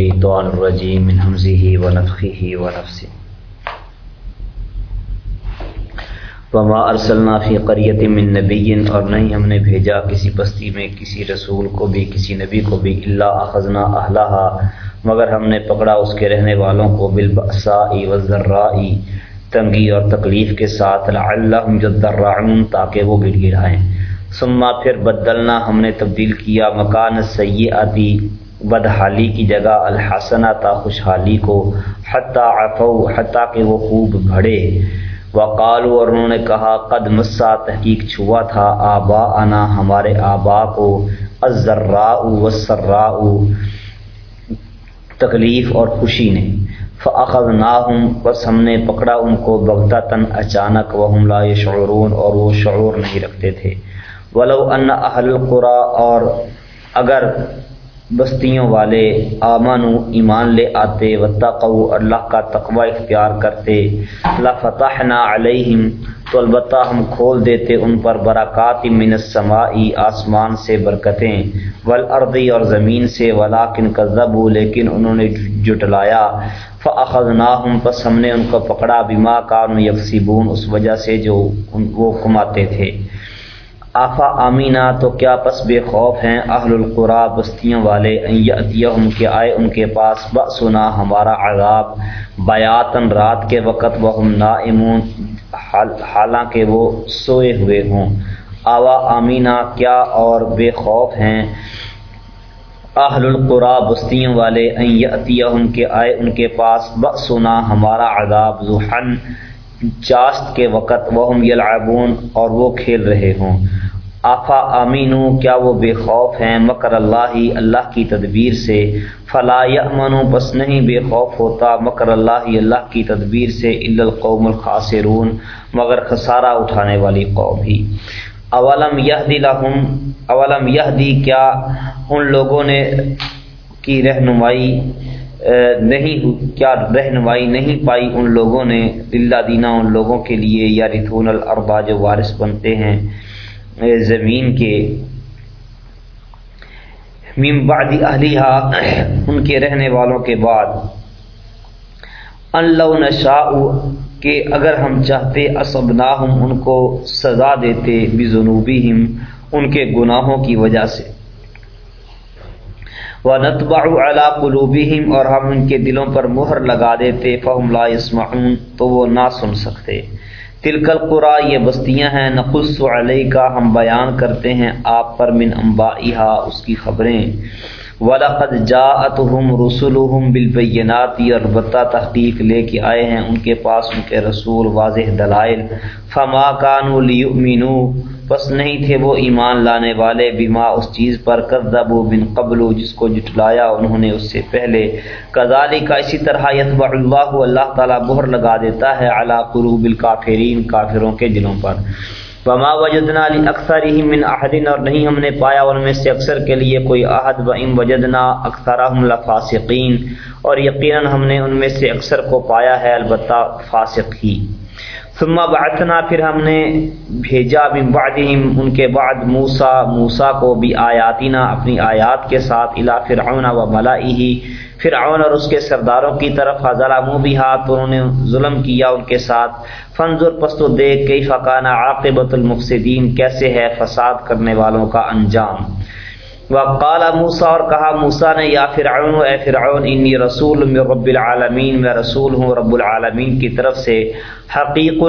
الشيطان الرجيم من همزه ونفخه ونفسه. وما ارسلنا فی قریت من نبی اور نہیں ہم نے بھیجا کسی بستی میں کسی رسول کو بھی، کسی نبی کو بھی اللہ اخذنا اہلہا مگر ہم نے پکڑا اس کے رہنے والوں کو بالبأسائی والذرائی تنگی اور تکلیف کے ساتھ، لعلہم جدرعون تاکہ وہ گڑ گڑائیں ثم پھر بدلنا ہم نے تبدیل کیا مکان سیئاتی بدحالی کی جگہ الحسنہ تا خوشحالی کو حتیٰ عفو، حتیٰ کہ وہ خوب بھڑے۔ وقالو اور انہوں نے کہا، قد مسا، تحقیق چھوا تھا آبا انا ہمارے آبا کو۔ الزراء والسراء، تکلیف اور خوشی نے۔ فاخذناہم، بس ہم نے پکڑا ان کو بغتتن اچانک، وہم لا یشعرون، اور وہ شعور نہیں رکھتے تھے۔ ولو ان اہل القرى اور اگر بستیوں والے آمن ایمان لے آتے وتقو اللہ کا تقوی اختیار کرتے۔ لفتحنا علیہم تو البتہ ہم کھول دیتے ان پر برکات من السمائی آسمان سے برکتیں۔ والارضی اور زمین سے ولیکن کذبوا لیکن انہوں نے جٹلایا فاخذناہم پس ہم نے ان کو پکڑا، بما کانوا یکسبون اس وجہ سے جو وہ کماتے تھے۔ آفا آمینہ، تو کیا پس بے خوف ہیں اہل القرا بستیوں والے؟ یتیم کے آئے ان کے پاس بسنا ہمارا عذاب۔ بیاتن رات کے وقت وہ ہم نائمون حالانکہ وہ سوئے ہوئے ہوں۔ آوا آمینہ، کیا اور بے خوف ہیں اہل القرا بستیوں والے؟ یتیم کے آئے ان کے پاس بسنا ہمارا عذاب ذوحن چاست کے وقت وہ یلعبون اور وہ کھیل رہے ہوں۔ آفا آمینو، کیا وہ بے خوف ہیں؟ مکر اللہ اللہ کی تدبیر سے۔ فلا یامنو بس نہیں بے خوف ہوتا۔ مکر اللہ اللہ کی تدبیر سے۔ الا القوم الخاسرون، مگر خسارہ اٹھانے والی قوم ہی۔ اولم یہدی لہم، اولم یہدی، کیا ان لوگوں نے کی رہنمائی نہیں کیا رہنمائی نہیں پائی ان لوگوں نے؟ اللہ دینا ان لوگوں کے لیے یا رتون الاربا جو وارث بنتے ہیں زمین کے۔ مم بعد اہلیہ ان کے رہنے والوں کے بعد۔ اللہ نشاء، کہ اگر ہم چاہتے اسبناہم ان کو سزا دیتے بجنوبہم ان کے گناہوں کی وجہ سے۔ و نتبا علا قلوبہم اور ہم ان کے دلوں پر مہر لگا دیتے، فہم لا يسمعون تو وہ نہ سن سکتے۔ تلکل قرا یہ بستیاں ہیں، نقص علیہ کا ہم بیان کرتے ہیں آپ پر من انبائها اس کی خبریں۔ وَلَقَدْ جَاءَتْهُمْ رُسُلُهُمْ بِالْبَيِّنَاتِ البتہ تحقیق لے کے آئے ہیں، ان کے پاس ان کے رسول واضح دلائل۔ فما كانوا ليؤمنوا بس نہیں تھے وہ ایمان لانے والے بیما اس چیز پر کذبوا بن قبل، جس کو جٹلایا انہوں نے اس سے پہلے۔ کذالی کا اسی طرح یتبع اللہ اللہ تعالیٰ بہر لگا دیتا ہے علی قلوب الکافرین، کافروں کے دلوں پر۔ وما وجدنا لاکثرهم من احد، اور نہیں ہم نے پایا ان میں سے اکثر کے لیے کوئی احد و ان وجدنا اکثرهم لفاسقین۔ اور یقینا ہم نے ان میں سے اکثر کو پایا ہے، البتہ فاسق ہی۔ ثم بعثنا پھر ہم نے بھیجا من بعدہم، ان کے بعد موسیٰ موسیٰ کو بھی آیاتنا اپنی آیات کے ساتھ الى فرعون و ملائہی فرعون اور اس کے سرداروں کی طرف ظلموا بها تو انہوں نے ظلم کیا ان کے ساتھ۔ فانظر، پس تو دیکھ کیف کان عاقبت المفسدین، کیسے ہے فساد کرنے والوں کا انجام۔ وقال موسیٰ اور کہا موسیٰ نے، یا فرعون، اے فرعون، انی رسول من رب العالمین، میں رسول ہوں رب العالمین کی طرف سے حقیق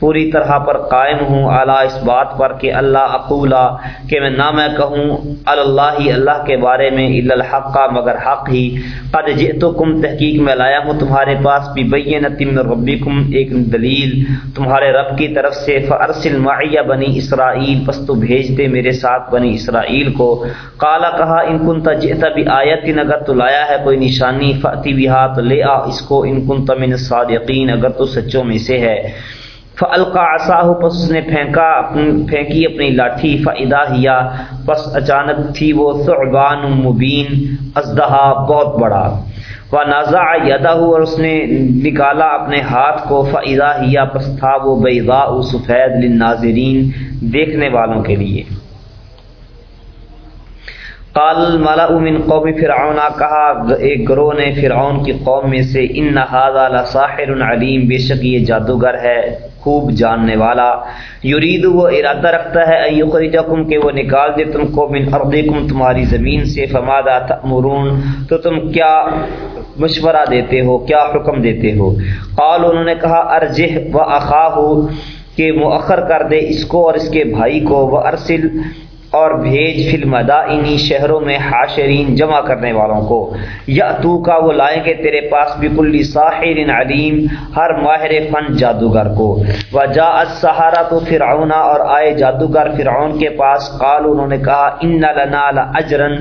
پوری طرح پر قائم ہوں، اعلیٰ اس بات پر کہ اللہ اقولا، کہ میں نہ میں کہوں، اللہ اللہ کے بارے میں، الا الحق، مگر حق ہی۔ قد جئتکم، تحقیق میں لایا ہوں تمہارے پاس بھی بینت من ربکم، ایک دلیل تمہارے رب کی طرف سے، فارسل معی بنی اسرائیل، پس تو بھیج دے میرے ساتھ بنی اسرائیل کو۔ قالا کہا، ان کنت جئت بھی آیت اگر تو لایا ہے کوئی نشانی فاتی بہا، تو لے آ اس کو، ان کنت من الصادقین، اگر تو سچوں میں سے ہے۔ فالقا عصاہ پس اس نے پھینکا پھینکی اپنی لاٹھی فاذا ہیا پس اچانک تھی وہ ثعبان مبین، ازدہا بہت بڑا۔ ونازع یدہ اور اس نے نکالا اپنے ہاتھ کو فاذا ہیا پس تھا وہ بیضاء سفید للناظرین، دیکھنے والوں کے لیے۔ قال ملا من قوم فرعون، کہا ایک گروہ نے فرعون کی قوم میں سے، ان نہ ساحر علیم، بے شک یہ جادوگر ہے، خوب جاننے والا۔ یرید، وہ ارادہ رکھتا ہے ایخرجکم کہ وہ نکال دے تم کو من ارضکم، تمہاری زمین سے۔ فمادا تأمرون؟ تو تم کیا مشورہ دیتے ہو؟ کیا حکم دیتے ہو؟ قال، انہوں نے کہا ارجح و اخاہ، کہ مؤخر کر دے اس کو اور اس کے بھائی کو۔ وہ ارسل اور بھیج فل مدائنی شہروں میں حاشرین جمع کرنے والوں کو۔ یا تو کا وہ لائیں گے تیرے پاس بھی ساحر علیم، ہر ماہر فن جادوگر کو۔ وجا سہارا تو فرعون، اور آئے جادوگر فرعون کے پاس۔ قال انہوں نے کہا، ان لنا اجرن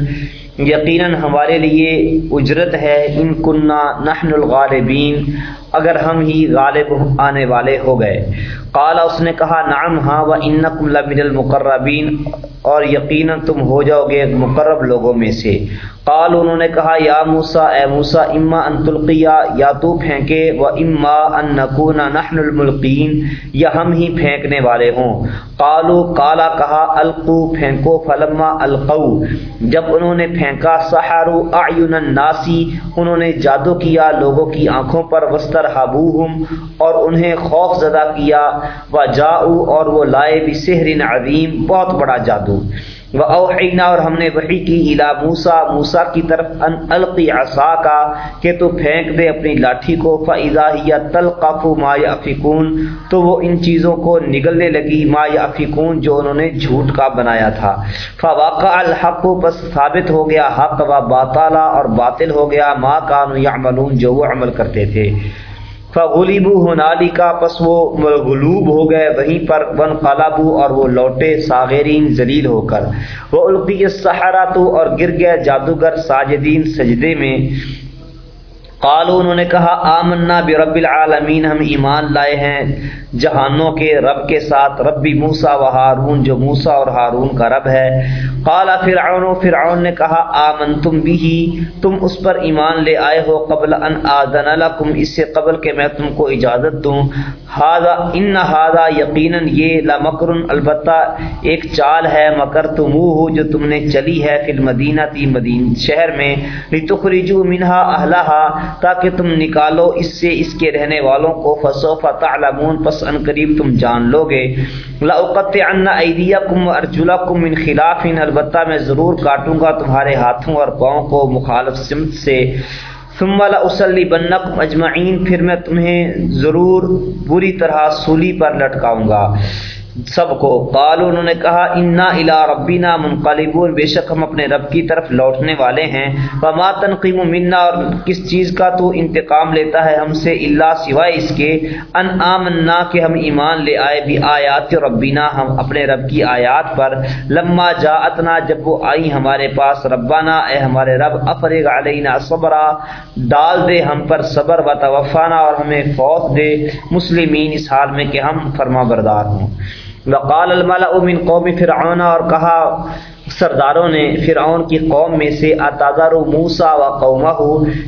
یقیناً ہمارے لیے اجرت ہے، ان کنہ نحن الغالبین، اگر ہم ہی غالب آنے والے ہو گئے۔ قالا اس نے کہا، نعم ہاں و انکم لمن المقربین، اور یقیناً تم ہو جاؤ گے مقرب لوگوں میں سے۔ قال، انہوں نے کہا، یا موسا اے موسا اما ان تلقیا، یا تو پھینکے، و اما ان نکون نحن الملقین، یا ہم ہی پھینکنے والے ہوں۔ قالو کالا کہا، القو، پھینکو، فلما القو۔ جب انہوں نے پھینکا سہارو اعین الناسی۔ انہوں نے جادو کیا، لوگوں کی آنکھوں پر وستر حبوہم اور انہیں خوف زدہ کیا۔ و جاؤ اور وہ لائے بھی سحر عظیم، بہت بڑا جادو۔ وہ اوحینا اور ہم نے وحی کی الا موسا موسا کی طرف ان القی عصا کا کہ تو پھینک دے اپنی لاٹھی کو فضا یا تلقف ما افکون تو وہ ان چیزوں کو نگلنے لگی ما افکون جو انہوں نے جھوٹ کا بنایا تھا۔ فواقع الحق، بس ثابت ہو گیا، حق و باطالا اور باطل ہو گیا، ما کانو یعملون جو وہ عمل کرتے تھے۔ فغلیبو ہنالی کا، پس وہ غلوب ہو گئے وہیں پر ون قلابو اور وہ لوٹے ساغرین ذلیل ہو کر۔ وہ القی سہاراتو اور گر گئے جادوگر ساجدین سجدے میں۔ قالو انہوں نے کہا، آمنا برب العالمین ہم ایمان لائے ہیں۔ جہانوں کے رب کے ساتھ ربی موسا و ہارون، جو موسا اور ہارون کا رب ہے۔ قالا فرعون و فرعون نے کہا آمن تم بھی تم اس پر ایمان لے آئے ہو، قبل ان آدن لکم، اس سے قبل کہ میں تم کو اجازت دوں۔ ہادا ان ہادا یقیناً یہ لمکر البتہ ایک چال ہے مکر تم ہو جو تم نے چلی ہے فی المدینہ، تی مدین شہر میں۔ لتخرجو منہا اہلہا تاکہ تم نکالو، اس سے اس کے رہنے والوں کو فسوف تعلمون، پس ان قریب تم جان لو گے۔ لاقطعن ایدیکم وارجلکم من خلاف، البتہ میں ضرور کاٹوں گا تمہارے ہاتھوں اور پاؤں کو مخالف سمت سے۔ ثم لاسلی بنکم اجمعین پھر میں تمہیں ضرور بری طرح سولی پر لٹکاؤں گا۔ سب کو۔ قالو انہوں نے کہا، انا الا ربینا منقلبون۔ بے شک ہم اپنے رب کی طرف لوٹنے والے ہیں۔ وما تنقیم منا۔ اور کس چیز کا تو انتقام لیتا ہے ہم سے اللہ سوائے اس کے۔ ان آمنا کہ ہم ایمان لے آئے بھی آیات ربینا ہم اپنے رب کی آیات پر۔ لما جاءتنا جب وہ آئی ہمارے پاس۔ ربنا، اے ہمارے رب، افرغ علینا صبرا۔ ڈال دے ہم پر صبر و توفانا اور ہمیں فوت دے۔ مسلمین، اس حال میں کہ ہم فرما بردار ہوں۔ وقال الملأ من قوم فرعون اور کہا، سرداروں نے، فرعون کی قوم میں سے اتادر موسا و قومہ،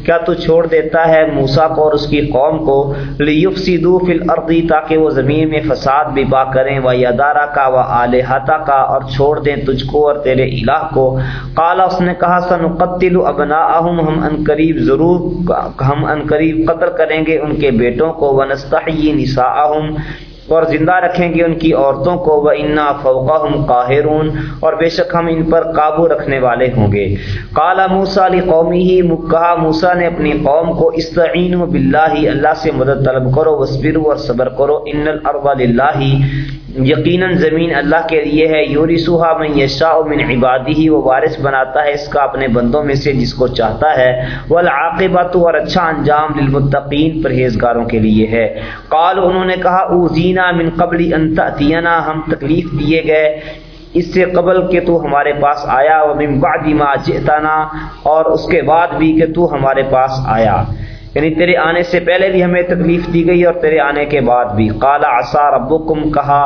کیا تو چھوڑ دیتا ہے موسا کو اور اس کی قوم کو؟ لیفسدو فی الارض، تاکہ وہ زمین میں فساد بھی با کریں، و یدارا کا و آلہتا کا، اور چھوڑ دیں تجھ کو اور تیرے الہ کو۔ قالا اس نے کہا، سنقتل ابناءہم، ہم ان قریب ضرور، ہم ان قریب قتل کریں گے ان کے بیٹوں کو، ونستحیی نساءہم۔ اور زندہ رکھیں گے ان کی عورتوں کو وہ انا فوقا ہم قاہرون اور بے شک ہم ان پر قابو رکھنے والے ہوں گے۔ کالا موسا علی قومی ہی کہا موسا نے اپنی قوم کو استعین و بلّہ اللہ سے مدد طلب کرو وسبرو اور صبر کرو ان الرب اللہ یقیناً زمین اللہ کے لیے ہے یوری سوہا میں یشا من عبادی ہی وہ وارث بناتا ہے اس کا اپنے بندوں میں سے جس کو چاہتا ہے۔ وہ اور اچھا انجام للمتقین پرہیزگاروں کے لیے ہے۔ قال انہوں نے کہا او زینا من قبل ان تأتینا ہم تکلیف دیے گئے۔ اس سے قبل کہ تو ہمارے پاس آیا و من بعد ما جئتنا، اور اس کے بعد بھی کہ تو ہمارے پاس آیا۔ یعنی تیرے آنے سے پہلے بھی ہمیں تکلیف دی گئی اور تیرے آنے کے بعد بھی۔ قال آسا ربکم کہا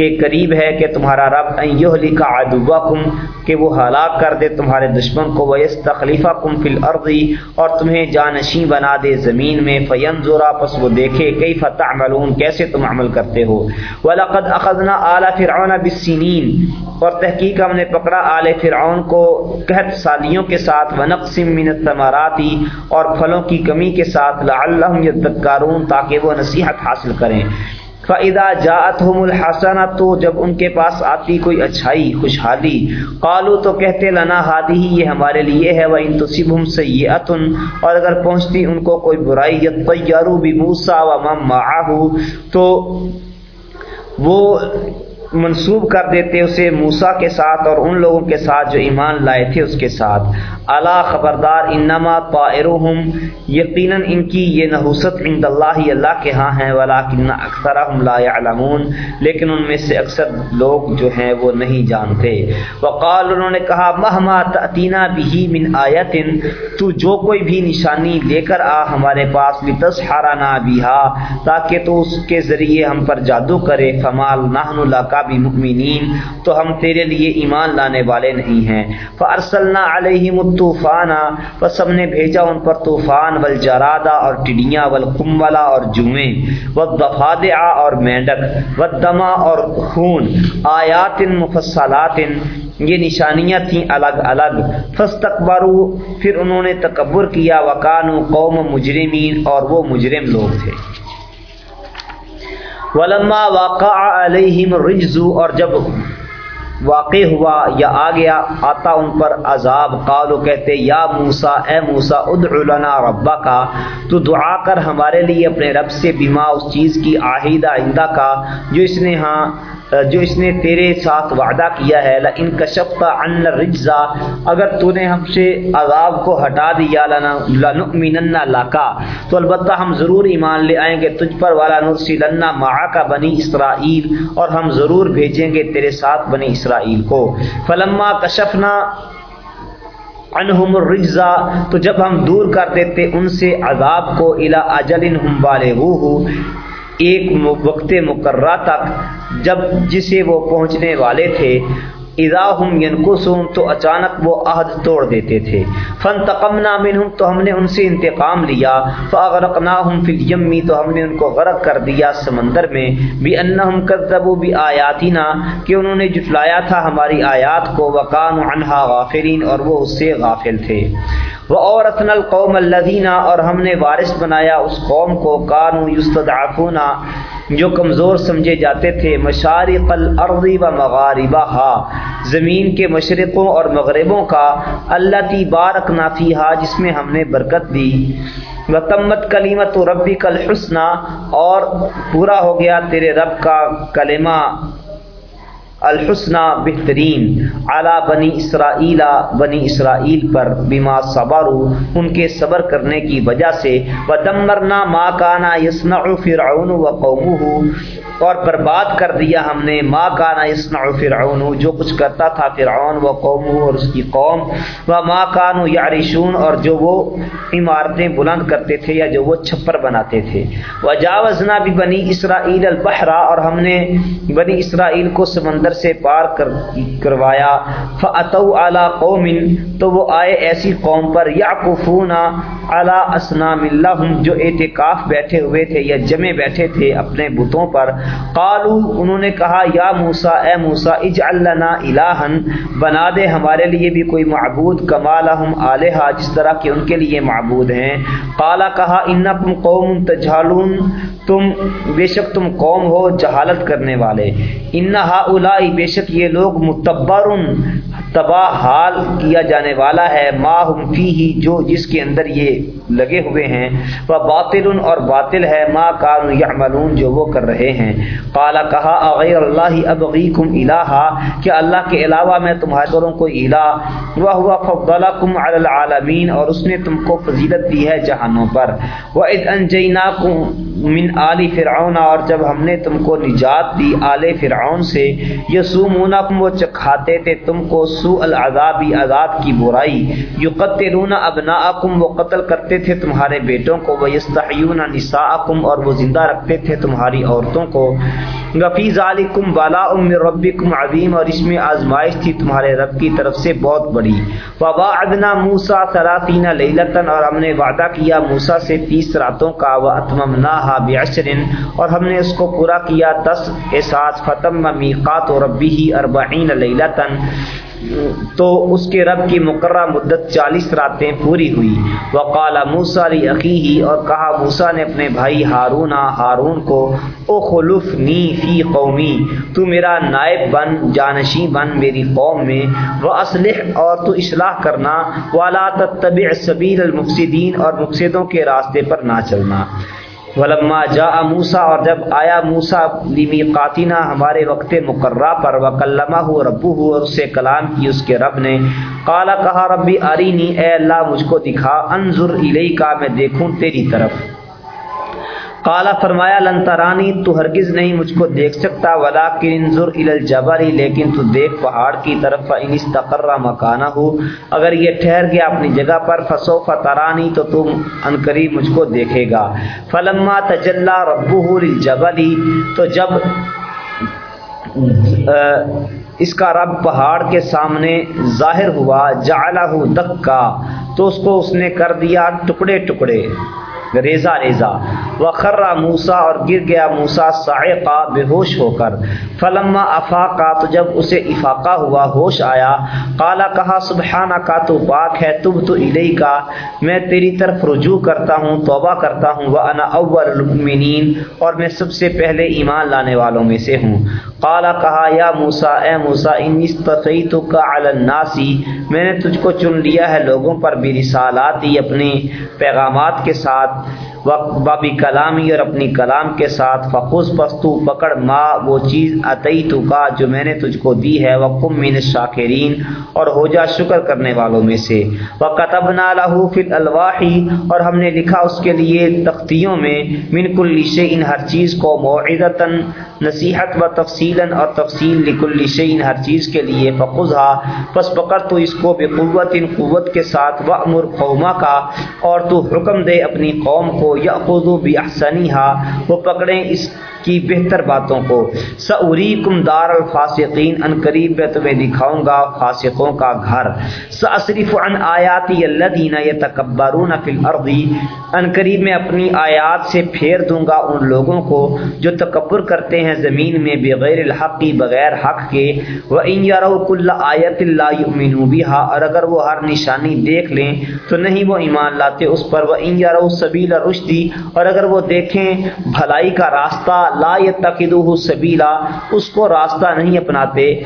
کہ قریب ہے کہ تمہارا رب یہلی کا ادبا کم کہ وہ ہلاک کر دے تمہارے دشمن کو ویس تخلیفہ کم فل عرضی اور تمہیں جانشین بنا دے زمین میں فیم زورا پس وہ دیکھے کئی فتح ملون کیسے تم عمل کرتے ہو؟ ولاقد اخذنا اعلیٰ فرعون بسنین اور تحقیق ہم نے پکڑا آل فرعون کو قحط سالیوں کے ساتھ ونقسم من الثمراتی اور پھلوں کی کمی کے ساتھ، لعلہم یتذکرون تاکہ وہ نصیحت حاصل کریں۔ فَإِذَا جَاءَتْهُمُ الْحَسَنَةُ تو جب ان کے پاس آتی کوئی اچھائی، خوشحالی قالو تو کہتے، لنا ہادی ہی یہ ہمارے لیے ہے وہ وَإِن تُصِبْهُمْ سے اور اگر پہنچتی ان کو کوئی برائی يَطَّيَّرُوا بِمُوسَى وَمَن مَّعَهُ، تو وہ منسوب کر دیتے اسے موسا کے ساتھ اور ان لوگوں کے ساتھ جو ایمان لائے تھے اس کے ساتھ۔ اللہ خبردار، انما طائرہم، یقیناً ان کی یہ نحوست عند اللہ اللہ کے ہاں ہیں، ولیکن اکثرہم لا يعلمون لیکن ان میں سے اکثر لوگ جو ہیں وہ نہیں جانتے۔ وقال، انہوں نے کہا، مہما تأتینا بھی من آیت، تو جو کوئی بھی نشانی لے کر آ ہمارے پاس، لتسحرنا بها تاکہ تو اس کے ذریعے ہم پر جادو کرے۔ فمال نحن لکا بمؤمنین تو ہم تیرے لیے ایمان لانے والے نہیں ہیں۔ فارسلنا علیہم الطوفان، پس ہم نے بھیجا ان پر طوفان، والجرادہ اور ٹڈیاں، والقملہ اور جوئیں والضفادع اور مینڈک والدما اور خون۔ آیات مفصلات، یہ نشانیاں تھیں الگ الگ۔ فستکبرو پھر انہوں نے تکبر کیا۔ وکانو قوم مجرمین اور وہ مجرم لوگ تھے۔ ولما واقع علیہم رجزو اور جب واقع ہوا یا آ گیا، آتا ان پر عذاب قالو کہتے، یا موسا اے موسا ادع لنا ربا کا تو دعا کر ہمارے لیے اپنے رب سے بیما اس چیز کی آہیدہ آئندہ کا، جو اس نے ہاں جو اس نے تیرے ساتھ وعدہ کیا ہے ان کشفت عن رجزا اگر تو نے ہم سے عذاب کو ہٹا دیا لنؤمنن لکا۔ تو البتہ ہم ضرور ایمان لے آئیں گے، تجھ پر والا نرسلن معاک بنی اسرائیل، اور ہم ضرور بھیجیں گے تیرے ساتھ بنی اسرائیل کو۔ فلما کشفنا انہم الرجزا تو جب ہم دور کر دیتے ان سے عذاب کو الا اجل ہم بالغوہ۔ ایک وقت مقررہ تک جب جسے وہ پہنچنے والے تھے، اذا ہم تو اچانک وہ عہد توڑ دیتے تھے۔ فانتقمنا منہم تو ہم نے ان سے انتقام لیا۔ فاغرقناہم فی الیمی تو ہم نے ان کو غرق کر دیا سمندر میں۔ بھی بانہم کذبوا بآیاتنا، کہ انہوں نے جٹلایا تھا ہماری آیات کو۔ وکانوا عنہا غافلین اور وہ اس سے غافل تھے۔ وہ عورتن القوم الدینہ اور ہم نے وارث بنایا اس قوم کو کانو یستدعفونا جو کمزور سمجھے جاتے تھے، مشارق الارض و مغاربہ زمین کے مشرقوں اور مغربوں کا اللہ تی بارک نافیہ جس میں ہم نے برکت دی۔ وتمت کلیمت و ربی کل اور پورا ہو گیا تیرے رب کا کلمہ۔ الحسنہ بہترین اعلیٰ بنی اسرائیل بنی اسرائیل پر بیما صبارو ان کے صبر کرنے کی وجہ سے بدمرنا ماں کانا یسنع فرعون و قومہ اور برباد کر دیا ہم نے۔ ما کانا یسنع فرعون، جو کچھ کرتا تھا فرعون و قومہ اور اس کی قوم۔ و ما کانو یعرشون، اور جو وہ عمارتیں بلند کرتے تھے یا جو وہ چھپر بناتے تھے۔ وجاوزنا ببنی اسرائیل البحر، اور ہم نے بنی اسرائیل کو سمندر سے پار کر کروایا۔ فاتو اعلی قوم، تو وہ آئے ایسی قوم پر۔ یعقفون اعلی اسنام اللہم جو اعتکاف بیٹھے ہوئے تھے یا جمع بیٹھے تھے اپنے بتوں پر۔ قالو انہوں نے کہا، یا موسیٰ، اے موسیٰ، اجعل لنا الہن بنا دے ہمارے لیے بھی کوئی معبود، کما لہم آلہا، جس طرح کہ ان کے لیے معبود ہیں۔ قالا، کہا، انکم قوم تجھالون تم، بے شک تم قوم ہو جہالت کرنے والے۔ انہا اولائی بے شک یہ لوگ متبر تباہ حال کیا جانے والا ہے۔ ما ہم فی ہی جو جس کے اندر یہ لگے ہوئے ہیں۔ وہ باطل اور باطل ہے، ما کان یعملون، جو وہ کر رہے ہیں۔ قالا کہا، اغیر اللہ ابغیکم الہا، کہ اللہ کے علاوہ میں تمہارے کروں کوئی الہ وہ ہوا فضلکم علی العالمین، اور اس نے تم کو فضیلت دی ہے جہانوں پر۔ وَإِذْ أَنْجَيْنَاكُمْ مِنْ آلِ فِرْعَوْنَ، اور جب ہم نے تم کو نجات دی آل فرعون سے، یسومونکم وہ چکھاتے تھے تم کو سو العذابی عذاب کی برائی، یقتلون ابناءکم، وہ قتل کرتے تھے تمہارے بیٹوں کو وہ یستحیون نساءکم، اور وہ زندہ رکھتے تھے تمہاری عورتوں کو۔ وفیز علیکم بالا ام ربکم عظیم، اور اس میں آزمائش تھی تمہارے رب کی طرف سے بہت بڑی۔ وبا ادنا موسا سلاطین لطن اور ہم نے وعدہ کیا موسا سے تیس راتوں کا وہ اتممناہا بعشرن اور ہم نے اس کو پورا کیا دس کے ساتھ، فتم میقات و ربی ہی اربعین لطن تو اس کے رب کی مقررہ مدت چالیس راتیں پوری ہوئی۔ وقال موسا علی عقی اور کہا موسا نے اپنے بھائی ہارون ہارون کو او خلف نی فی قومی، تو میرا نائب بن جانشی بن میری قوم میں وہ اسلح اور تو اصلاح کرنا والا تتبع سبیل المفسدین اور مفسدوں کے راستے پر نہ چلنا۔ ولما جا موسا اور جب آیا موسا لیمی قاتینہ ہمارے وقت مقررہ پر وکلمہ ہو ربو ہو اس سے کلام کی اس کے رب نے کالا کہا، ربی آرینی اے اللہ، مجھ کو دکھا، انظر الی کا میں دیکھوں تیری طرف۔ کالا فرمایا لنترانی تو ہرگز نہیں مجھ کو دیکھ سکتا ولا کنظر الجبری لیکن تو دیکھ پہاڑ کی طرف ان استقرہ مکانہ ہو اگر یہ ٹھہر گیا اپنی جگہ پر فسو فترانی تو تم انکری مجھ کو دیکھے گا۔ فلما تجلا ربو للجبلی تو جب اس کا رب پہاڑ کے سامنے ظاہر ہوا، جعلہ دکا، تو اس کو اس نے کر دیا ٹکڑے ٹکڑے۔ ریزا ریزا و خرا موسا اور گر گیا موسا سائقہ بے ہوش ہو کر۔ فلما افاقہ تو جب اسے افاقہ ہوا، ہوش آیا۔ کالا کہا سبحانہ کا تو پاک ہے، تب تو الہی کا میں تیری طرف رجوع کرتا ہوں، توبہ کرتا ہوں۔ وہ انا اول المؤمنین اور میں سب سے پہلے ایمان لانے والوں میں سے ہوں۔ کالا کہا، یا موسا اے موسا ان تو کا الناسی میں نے تجھ کو چن لیا ہے لوگوں پر بھی رسالاتی اپنے پیغامات کے ساتھ۔ بابی کلامی اور اپنی کلام کے ساتھ فخوص پستو، پکڑ ما، وہ چیز عطی تو کا جو میں نے تجھ کو دی ہے وہ کم مین شاکرین اور ہو جا شکر کرنے والوں میں سے۔ وہ قطب نالہ فل الواحی اور ہم نے لکھا اس کے لیے تختیوں میں، من کل ان ہر چیز کو معدتاً نصیحت و تفصیل اور تفصیل لکل شعین ہر چیز کے لیے۔ فقضا پس پکڑ تو اس کو بے قوت ان قوت کے ساتھ و امر قوما کا، اور تو حکم دے اپنی قوم کو یا خود بھی وہ پکڑیں اس کی بہتر باتوں کو۔ سعوری کم دار الفاسقین ان قریب میں تمہیں دکھاؤں گا فاسقوں کا گھر۔ سصرف عن آیاتی الذین یتکبرون فی الارض ان قریب میں اپنی آیات سے پھیر دوں گا ان لوگوں کو جو تکبر کرتے ہیں زمین میں بغیر الحقی بغیر حق کے۔ وَإِن يَرَوْا كُلَّ آیَةٍ لَا يُؤْمِنُوا بِهَا، اور اگر وہ ہر نشانی دیکھ لیں تو نہیں وہ ایمان لاتے اس پر۔ وَإِن يَرَوْا سَبِيلَ الرُّشْدِ، اور اگر وہ دیکھیں بھلائی کا راستہ لا تقدو سبیلا اس کو راستہ نہیں اپناتے۔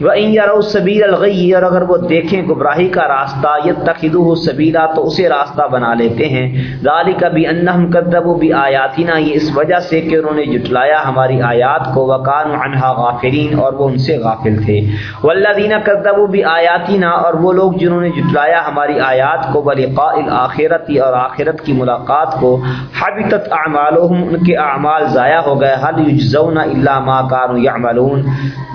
وہ سبیر الغی اور اگر وہ دیکھیں گبراہی کا راستہ یہ تقید سبیلا تو اسے راستہ بنا لیتے ہیں۔ غالی کا بھی انہم کدب بھی آیاتینہ یہ اس وجہ سے کہ انہوں نے جٹلایا ہماری آیات کو۔ وقان عنہا غافرین اور وہ ان سے غافل تھے۔ والذین کدب بھی آیاتینہ اور وہ لوگ جنہوں نے جٹلایا ہماری آیات کو۔ بلقاء الآخرتی اور آخرت کی ملاقات کو۔ حبتت اعمالهم ان کے اعمال ضائع ہو گئے۔ حل یجزون الا ما كانوا يعملون۔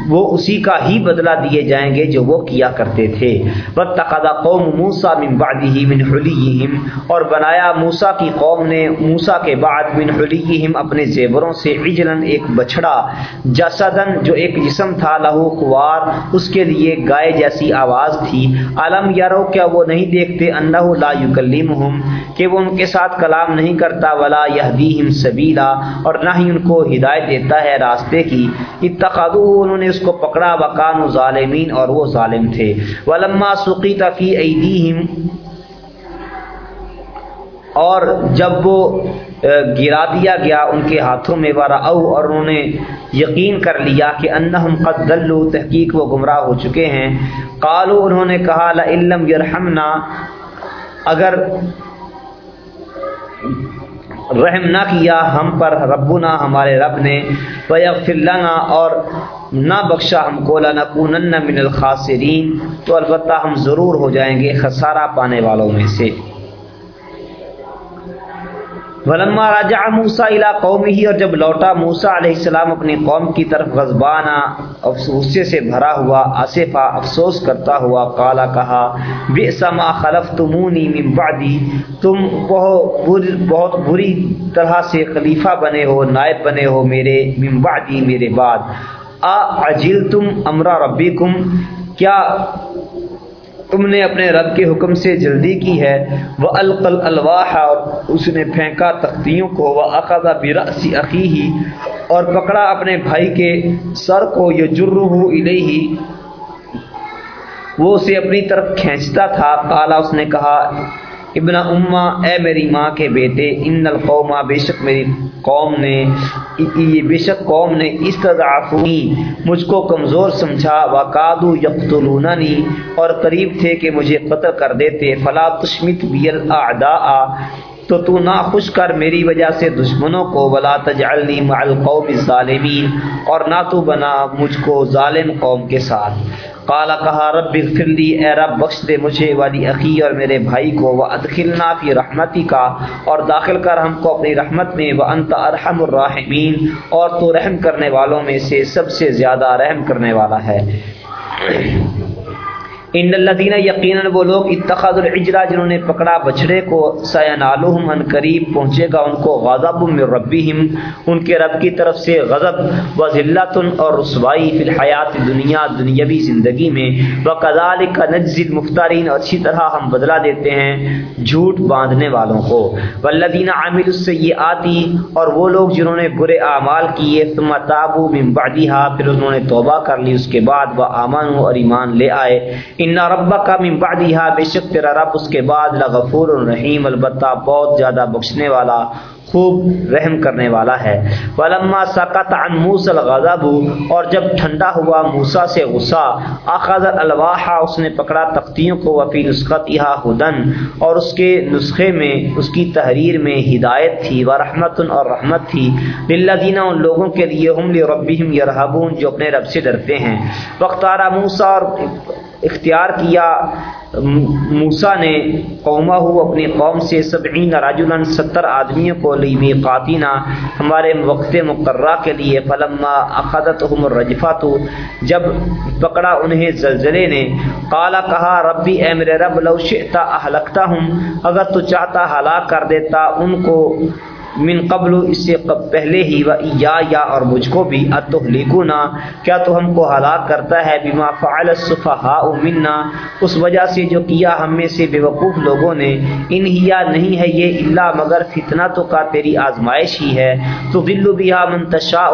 وہ اسی کا ہی بدلہ دیے جائیں گے جو وہ کیا کرتے تھے۔ وَتَّقَدَ قَوْمُ مُوسَى مِن بَعْدِهِ مِن حُلِيِّهِمْ اور بنایا موسیٰ کی قوم نے موسیٰ کے بعد من حُلِيِّهِمْ اپنے زیوروں سے عجلن ایک بچڑا جسدن جو ایک جسم تھا، لہو خوار اس کے لیے گائے جیسی آواز تھی۔ علم یارو کیا وہ نہیں دیکھتے؟ انہو لا یکلیمہم کہ وہ ان کے ساتھ کلام نہیں کرتا، ولا یہدیہم سبیلا اور نہ ہی ان کو ہدایت دیتا ہے راستے کی۔ اتخذو انہوں نے اس کو پکڑا وقان وکان ظالمین اور وہ ظالم تھے۔ ولما سقیت فی ایدیہم، اور جب وہ گرا دیا گیا ان کے ہاتھوں میں وارا او اور انہوں نے یقین کر لیا کہ انہم قد دلو تحقیق وہ گمراہ ہو چکے ہیں۔ قالو انہوں نے کہا لئلم یرحمنا، اگر رحم نہ کیا، ہم پر ربنا، ہمارے رب نے پیغفر لنا اور نہ بخشا ہم کو، لنکونن من الخاسرین۔ تو البتہ ہم ضرور ہو جائیں گے خسارہ پانے والوں میں سے۔ ولما راجع موسا الا قوم ہی اور جب لوٹا موسا علیہ السلام اپنی قوم کی طرف غزبانہ غصے سے بھرا ہوا آصفا افسوس کرتا ہوا کالا کہا بے سما خلف تمونی من بعدی، تم بہت بری طرح سے خلیفہ بنے ہو، نائب بنے ہو میرے، من بعدی میرے بعد۔ اجل تم امرا ربی کیا تم نے اپنے رب کے حکم سے جلدی کی ہے۔ وہ القل الواح اور اس نے پھینکا تختیوں کو۔ وہ عقدہ براسی عقی اور پکڑا اپنے بھائی کے سر کو۔ یہ جرو ہی وہ اسے اپنی طرف کھینچتا تھا۔ کالا اس نے کہا ابن اما اے میری ماں کے بیٹے، ان القوما بے شک میری قوم نے بے شک قوم نے استضعفونی، مجھ کو کمزور سمجھا وقادو یقتلوننی اور قریب تھے کہ مجھے قتل کر دیتے، فلا تشمت بی الاعداء تو تو نہ خوش کر میری وجہ سے دشمنوں کو، ولا تجعلنی مع القوم الظالمین اور نہ تو بنا مجھ کو ظالم قوم کے ساتھ۔ قال، کہا، رب اغفر لی، اے رب، بخش دے مجھے والی اخی اور میرے بھائی کو وہ ادخلنا فی رحمتی کا اور داخل کر ہم کو اپنی رحمت میں وہ انت ارحم الراحمین اور تو رحم کرنے والوں میں سے سب سے زیادہ رحم کرنے والا ہے۔ ان الذين یقینا وہ لوگ اتخذ العجرا جنہوں نے پکڑا بچڑے کو سینالهم ان قریب پہنچے گا، ان کو غضب من ربهم ان کے رب کی طرف سے غضب و ذلت اور رسوائی فی الحیات دنیا، دنیاوی زندگی میں۔ وکذالک نجزی المفترین اور اچھی طرح ہم بدلہ دیتے ہیں جھوٹ باندھنے والوں کو۔ والذین عملوا السیئات، اور وہ لوگ جنہوں نے برے اعمال کیے، ثم تابوا من بعدها پھر انہوں نے توبہ کر لی، اس کے بعد وہ آمنوا اور ایمان لے آئے۔ ان رب کا ممبادیہ بے شک تیرا رب اس کے بعد لغفور الرحیم البتہ بہت زیادہ بخشنے والا خوب رحم کرنے والا ہے ولما سقط عن موسى الغضب اور جب ٹھنڈا ہوا موسا سے غصہ اخذ الواح اس نے پکڑا تختیوں کو وفی نسختها هدن اور اس کے نسخے میں اس کی تحریر میں ہدایت تھی ورحمت اور رحمت تھی للذین ان لوگوں کے لیے ہم لربهم يرهبون جو اپنے رب سے ڈرتے ہیں وقت آرا موسا اور اختیار کیا موسا نے قوما ہو اپنی قوم سے سبعین راجولن ستر آدمیوں کو لیمی قاتینہ ہمارے وقت مقررہ کے لیے، فلما اخذتهم الرجفہ تو جب پکڑا انہیں زلزلے نے قالا کہا، ربی اے میرے رب، لو شئتا اہلکتا ہوں اگر تو چاہتا ہلاک کر دیتا ان کو من قبل، اس سے پہلے ہی، و یا یا، اور مجھ کو بھی، اتہلکونا، کیا تو ہم کو ہلاک کرتا ہے؟ بما فعل الصفحاء منا، اس وجہ سے جو کیا ہم میں سے بیوقوف لوگوں نے، ان ہیا نہیں ہے یہ الا، مگر فتنہ تو کا تیری آزمائش ہی ہے۔ تو ذل بها من تشاء،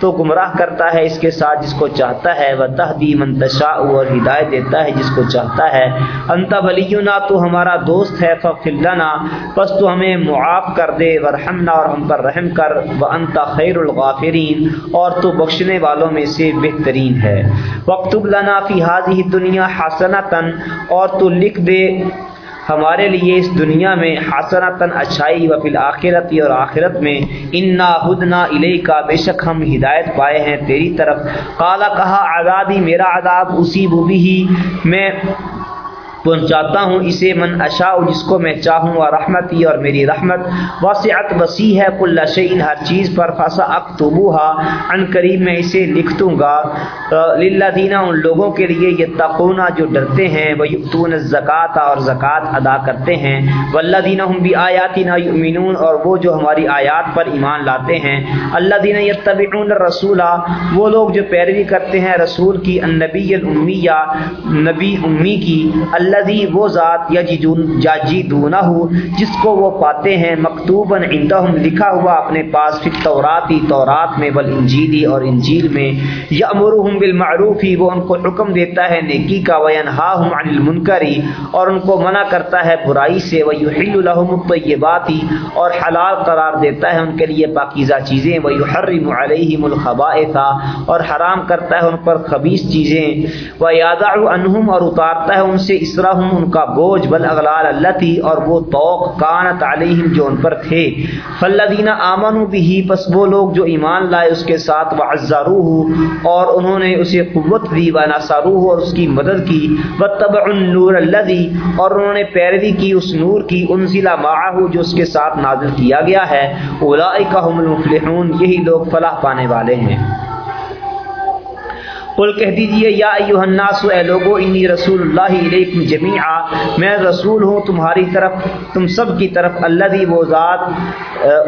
تو گمراہ کرتا ہے اس کے ساتھ جس کو چاہتا ہے، و تهدی من تشاء، اور ہدایت دیتا ہے جس کو چاہتا ہے۔ انت ولینا، تو ہمارا دوست ہے فغفر پس تو ہمیں معاف کر دے ورحم ورحمنا اور ہم پر رحم کر وانت خیر الغافرین، اور تو بخشنے والوں میں سے بہترین ہے۔ وقتب لنا فی هذه الدنيا حسنتا، اور تو لکھ دے ہمارے لیے اس دنیا میں حسنتاً اچھائی، و فی الآخرت اور آخرت میں۔ انا ہدنا الی کا بے شک ہم ہدایت پائے ہیں تیری طرف۔ کالا کہا، عذابی، میرا عذاب اسی بوبی ہی، میں پہنچاتا ہوں اسے من اشاء، جس کو میں چاہوں اور رحمتی اور میری رحمت۔ وسعت وسیع ہے کل شعین ہر چیز پر فسا اکتبوہا۔ ان قریب میں اسے لکھ دوں گا۔ للہ دینا ان لوگوں کے لیے یہ تقونا جو ڈرتے ہیں وہ یقتون زکوٰۃ اور زکوٰۃ ادا کرتے ہیں۔ واللہ دینا ہم بھی آیاتی نا یؤمنون، اور وہ جو ہماری آیات پر ایمان لاتے ہیں۔ اللہ دینا یتبعون الرسولہ وہ لوگ جو پیروی کرتے ہیں رسول کی، النبی الامیہ، نبی امی کی۔ اللہ الذي وہ ذات یجدونہ جس کو وہ پاتے ہیں، مکتوبا عندهم لکھا ہوا اپنے پاس فی التوراتی، تورات میں والانجیلی اور انجیل میں۔ یا یامرهم بالمعروف، وہ ان کو حکم دیتا ہے نیکی کا وینهاهم عن المنکر اور ان کو منع کرتا ہے برائی سے۔ ویحل لهم الطیبات اور حلال قرار دیتا ہے ان کے لیے پاکیزہ چیزیں۔ ویحرم علیہم الخبائث اور حرام کرتا ہے ان پر خبیث چیزیں۔ ویادع عنهم اور اتارتا ہے ان سے اسرا اسرہم ان کا بوجھ، بل اغلال اللہ تھی اور وہ توق کانت علیہم، جو ان پر تھے۔ فلدینہ آمن بھی پس وہ لوگ جو ایمان لائے، اس کے ساتھ وہ اور انہوں نے اسے قوت دی و اور اس کی مدد کی۔ و تب نور اللہ اور انہوں نے پیروی کی، اس نور کی ان ضلع جو اس کے ساتھ نازل کیا گیا ہے۔ اولا کا المفلحون، یہی لوگ فلاح پانے والے ہیں۔ قل کہہ دیجیے، یا ایوہ الناس، اے لوگو، انی رسول اللہ علیکم جمیعا، میں رسول ہوں تمہاری طرف، تم سب کی طرف اللہ دی وہ ذات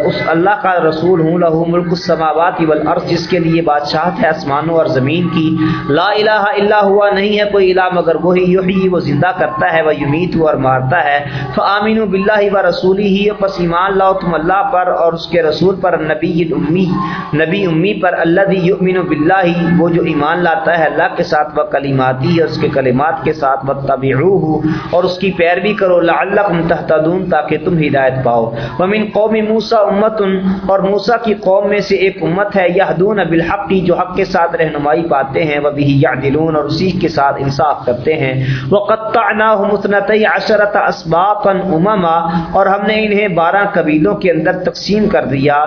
اس اللہ کا رسول ہوں، لہو ملک السماوات والارض، جس کے لیے بادشاہت ہے اسمانوں اور زمین کی۔ لا الہ الا ہوا نہیں ہے کوئی الہ، مگر وہی یحیی، وہ زندہ کرتا ہے، وہ یمیت اور مارتا ہے۔ فآمینوا باللہ و رسولی ہی پس ایمان لاؤ تم اللہ پر اور اس کے رسول پر، نبی امی نبی امی پر اللہ دی یؤمن باللہ، وہ جو ایمان لاتا آتا ہے اللہ کے ساتھ وہ کلیماتی اور اس کے کلمات کے ساتھ وہ اور اس کی پیروی کرو، لعلکم تہتدون تاکہ تم ہدایت پاؤ۔ ومن قوم موسا امت اور موسا کی قوم میں سے ایک امت ہے یہدون بالحق کی جو حق کے ساتھ رہنمائی پاتے ہیں وہ بھی یعدلون اور اسی کے ساتھ انصاف کرتے ہیں۔ وہ قطعناہم اثنتی عشرت اسباقا امما اور ہم نے انہیں بارہ قبیلوں کے اندر تقسیم کر دیا،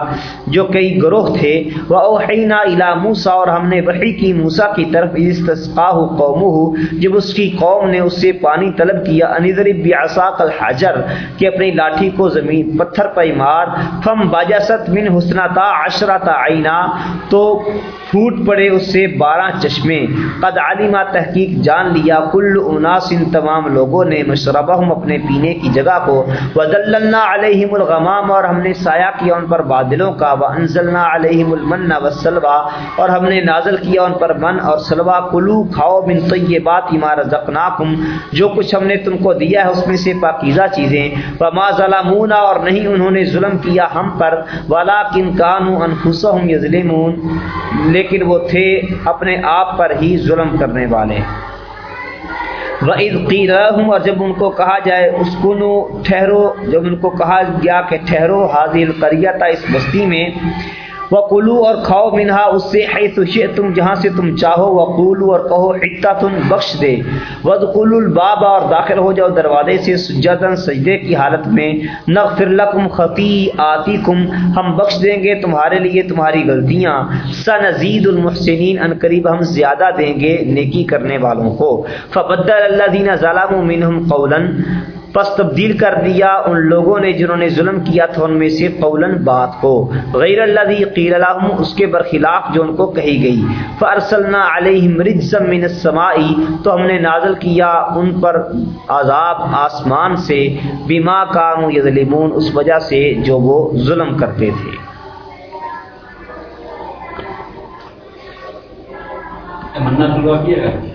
جو کئی گروہ تھے۔ وہ اوحینا الی موسا اور ہم نے وحی کی موسا کی کی طرف استسقاہ قومہ، جب اس کی قوم نے اس سے پانی طلب کیا انذرب بعصاق الحجر، کہ اپنی لاٹھی کو زمین پتھر پر مار، فم باجست من حسنتا عشرتا عینا، تو پھوٹ پڑے اس سے بارہ چشمے۔ قد علمہ تحقیق جان لیا، کل اناس، ان تمام لوگوں نے مشربہم اپنے پینے کی جگہ کو۔ وذللنا علیہم الغمام، اور ہم نے سایہ کیا ان پر بادلوں کا۔ وانزلنا علیہم المن والسلوى اور ہم نے نازل کیا ان پر من اور سلوا کلو کھاؤ بن طیبات ما رزقناکم، جو کچھ ہم نے تم کو دیا ہے اس میں سے پاکیزہ چیزیں۔ وما ظلمونا اور نہیں انہوں نے ظلم کیا ہم پر ولکن كانوا انفسهم یظلمون لیکن وہ تھے اپنے آپ پر ہی ظلم کرنے والے۔ وَإِذْ قِيلَ لَهُمْ اور جب ان کو کہا جائے، اسکنو، ٹھہرو۔ جب ان کو کہا گیا کہ ٹھہرو حاضر القریہ اس بستی میں وقلو اور کھاؤ منہا اس سے حیث تم جہاں سے تم چاہو۔ وقولو اور کہو حتا تم بخش دے۔ ود وَدْقُلُوا الْبَابَ اور داخل ہو جاؤ دروازے سے سجدن سجدے کی حالت میں۔ نغفر لکم خطیئاتکم ہم بخش دیں گے تمہارے لیے تمہاری غلطیاں۔ سنزید المحسنین ان قریب ہم زیادہ دیں گے نیکی کرنے والوں کو۔ فبدل الذین ظلموا منهم قولا پس تبدیل کر دیا ان لوگوں نے جنہوں نے ظلم کیا تھا ان میں سے قولن بات کو۔ غیر اللہ قیل لهم اس کے برخلاف جو ان کو کہی گئی۔ فارسلنا علیہم رجزا من السماء، تو ہم نے نازل کیا ان پر عذاب آسمان سے، بما کانوا یظلمون، اس وجہ سے جو وہ ظلم کرتے تھے۔ منت کیا